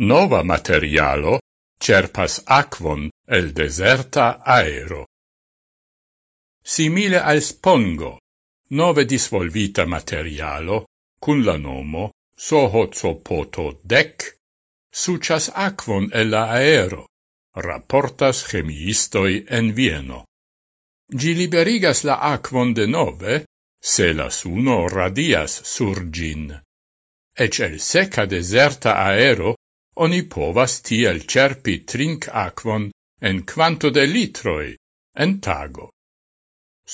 nova materialo cerpas aquon el deserta aero. Simile al spongo, nove disvolvita materialo, cun la nomo Sohozopoto dec, sucias aquon el la aero, rapportas chemiistoi en Vieno. Gi liberigas la aquon de nove, se la suno radias sur gin. Ec el seca deserta aero oni povas tiel cerpi trink aquon en quanto de litroi en tago.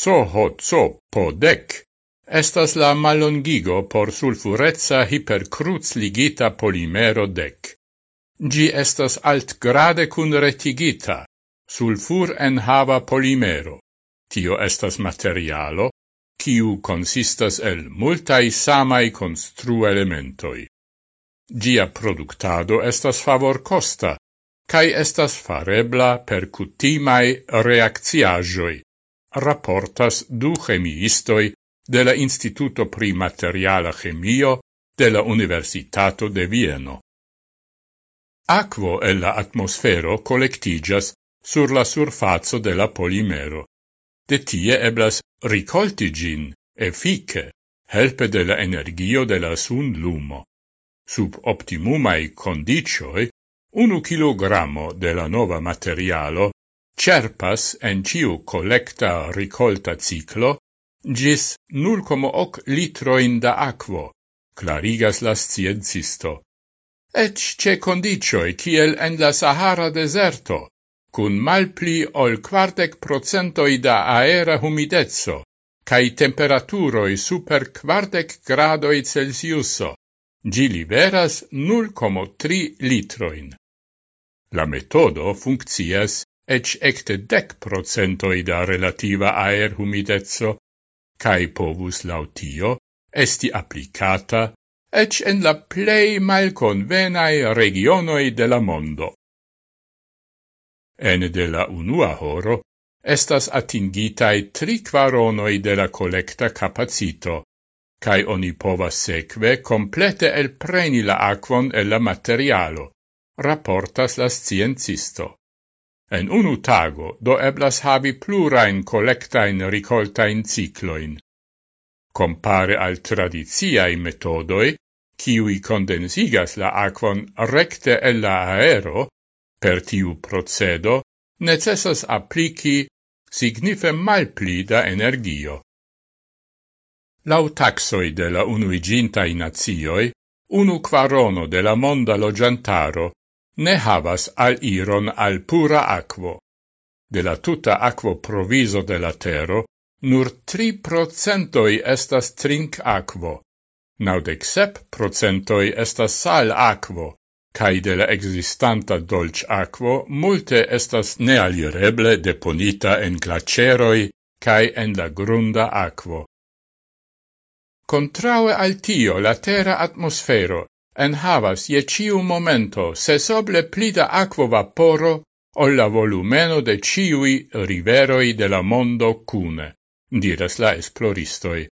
Soho so po dec estas la malongigo por sulfurezza hipercruz ligita polimero dec. Gi estas alt grade cun retigita, sulfur en hava polimero. Tio estas materialo, kiu consistas el multai samai constru elementoi. Gia productado estas favor costa, cae estas farebla per cutimae reacciagioi, raportas du chemiistoi de la Instituto pri Materiala Chemio de la Universitato de Vieno. Aquo e la atmosfero collectigas sur la surfazo de la polimero. De tie eblas ricolti gin, effice, helpe de la energio de la sun lumo sub optimumai condicioi, unu kilogramo de la nova materialo cerpas en ciu collecta ricolta ciclo gis 0,8 litroin da aquo, clarigas la sciencisto. Ec ce condicioi kiel en la Sahara deserto, cun malpli ol quartec procentoi da aera humidezzo, cae temperaturoi super quartec gradoi Celsiuso, Gi liberas 0,3 litroin. La metodo funccias ec ecte dec procentoi da relativa aer humidezzo, cae povus lautio esti applicata ec en la plei malconvenae regionoi de la mondo. En de la unua horo estas atingitai tri quaronoi de la collecta capacito, cae oni povas seque complete elpreni la aquon e la materialo, rapportas la sciencisto. En unu tago do eblas havi plurain collectain ricoltain cicloin. Compare al tradiziai metodoi, kiui condensigas la aquon recte el la aero, per tiu procedo necessas applici signife malpli da energio. Lau taxoi de la unuigintai nazioi, unu quarono de la monda logiantaro ne havas al iron al pura aquo. De la tuta aquo proviso de la tero, nur tri procentoi estas trink aquo, naudec sep procentoi estas sal aquo, cae de la existanta dolc aquo multe estas nealireble deponita en glaceroi cae en la grunda aquo. Contraue al tio la terra atmosfero en havas je ciu momento sesoble pli da aquo vaporo o la volumeno de ciui riveroi de la mondo cune, diras la esploristoi.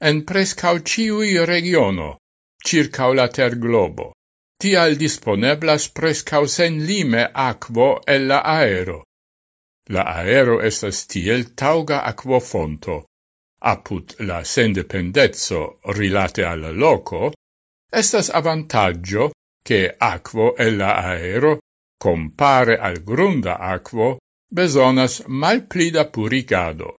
En prescau ciui regiono, circau la ter globo, tial disponeblas prescau sen lime aquo e la aero. La aero estas tiel tauga aquofonto, aput la sendependezzo rilate al loco, estas avantaggio che aquo e la aero compare al grunda aquo besonas malplida purigado.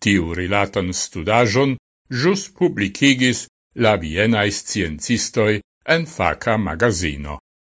Tiu rilatan studajon jus publicigis la Viena sciencistoi en faca magazino.